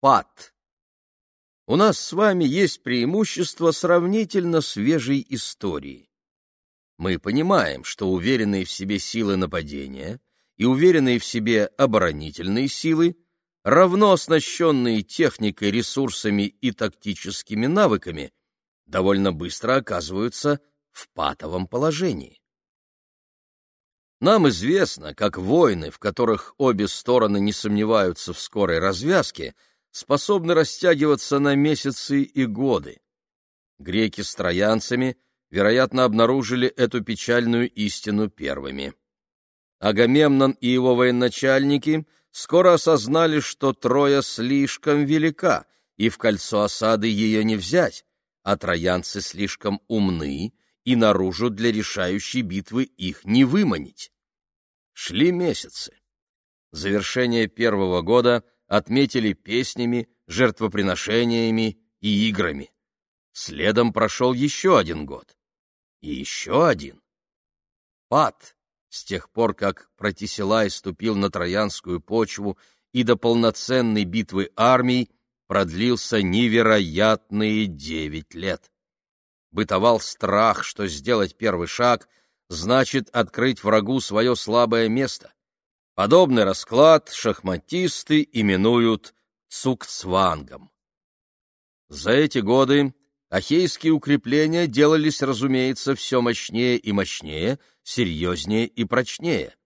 Пат. У нас с вами есть преимущество сравнительно свежей истории. Мы понимаем, что уверенные в себе силы нападения и уверенные в себе оборонительные силы, равно оснащенные техникой, ресурсами и тактическими навыками, довольно быстро оказываются в патовом положении. Нам известно, как войны, в которых обе стороны не сомневаются в скорой развязке, способны растягиваться на месяцы и годы. Греки с троянцами, вероятно, обнаружили эту печальную истину первыми. Агамемнон и его военачальники скоро осознали, что Троя слишком велика, и в кольцо осады ее не взять, а троянцы слишком умны, и наружу для решающей битвы их не выманить. Шли месяцы. Завершение первого года отметили песнями, жертвоприношениями и играми. Следом прошел еще один год. И еще один. Пад, с тех пор, как Протисилай ступил на Троянскую почву и до полноценной битвы армий, продлился невероятные девять лет бытовал страх, что сделать первый шаг значит открыть врагу свое слабое место. Подобный расклад шахматисты именуют цукцвангом. За эти годы ахейские укрепления делались, разумеется, все мощнее и мощнее, серьезнее и прочнее.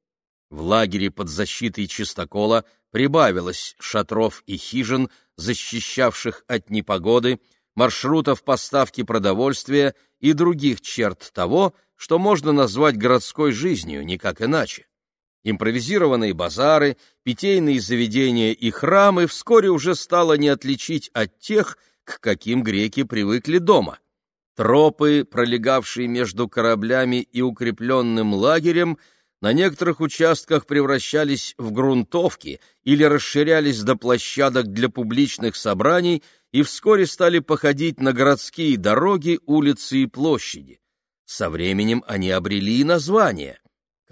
В лагере под защитой чистокола прибавилось шатров и хижин, защищавших от непогоды, маршрутов поставки продовольствия и других черт того, что можно назвать городской жизнью, никак иначе. Импровизированные базары, питейные заведения и храмы вскоре уже стало не отличить от тех, к каким греки привыкли дома. Тропы, пролегавшие между кораблями и укрепленным лагерем, на некоторых участках превращались в грунтовки или расширялись до площадок для публичных собраний и вскоре стали походить на городские дороги, улицы и площади. Со временем они обрели и названия —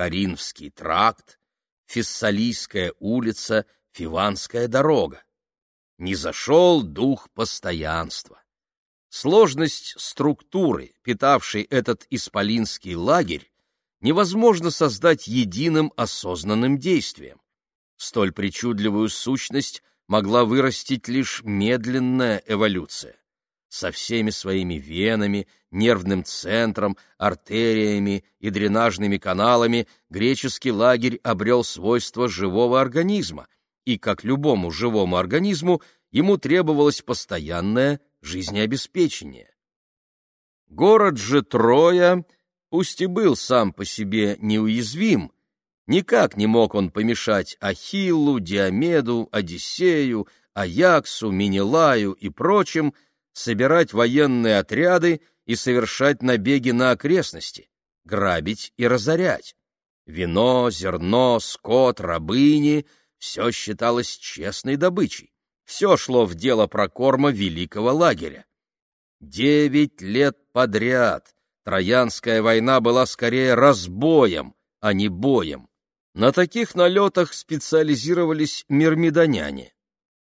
Каринфский тракт, Фессалийская улица, Фиванская дорога. Не зашел дух постоянства. Сложность структуры, питавшей этот исполинский лагерь, невозможно создать единым осознанным действием. Столь причудливую сущность могла вырастить лишь медленная эволюция. Со всеми своими венами, нервным центром, артериями и дренажными каналами греческий лагерь обрел свойства живого организма, и, как любому живому организму, ему требовалось постоянное жизнеобеспечение. Город же Троя — пусть и был сам по себе неуязвим, никак не мог он помешать Ахиллу, Диомеду, Одиссею, Аяксу, Минилаю и прочим собирать военные отряды и совершать набеги на окрестности, грабить и разорять. Вино, зерно, скот, рабыни — все считалось честной добычей. Все шло в дело прокорма великого лагеря. Девять лет подряд Троянская война была скорее разбоем, а не боем. На таких налетах специализировались мирмидоняне.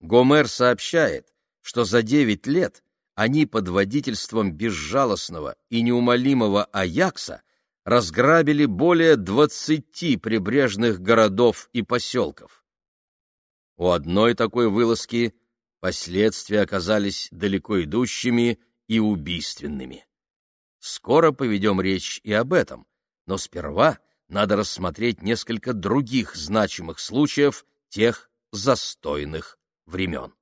Гомер сообщает, что за девять лет они под водительством безжалостного и неумолимого Аякса разграбили более двадцати прибрежных городов и поселков. У одной такой вылазки последствия оказались далеко идущими и убийственными. Скоро поведем речь и об этом, но сперва надо рассмотреть несколько других значимых случаев тех застойных времен.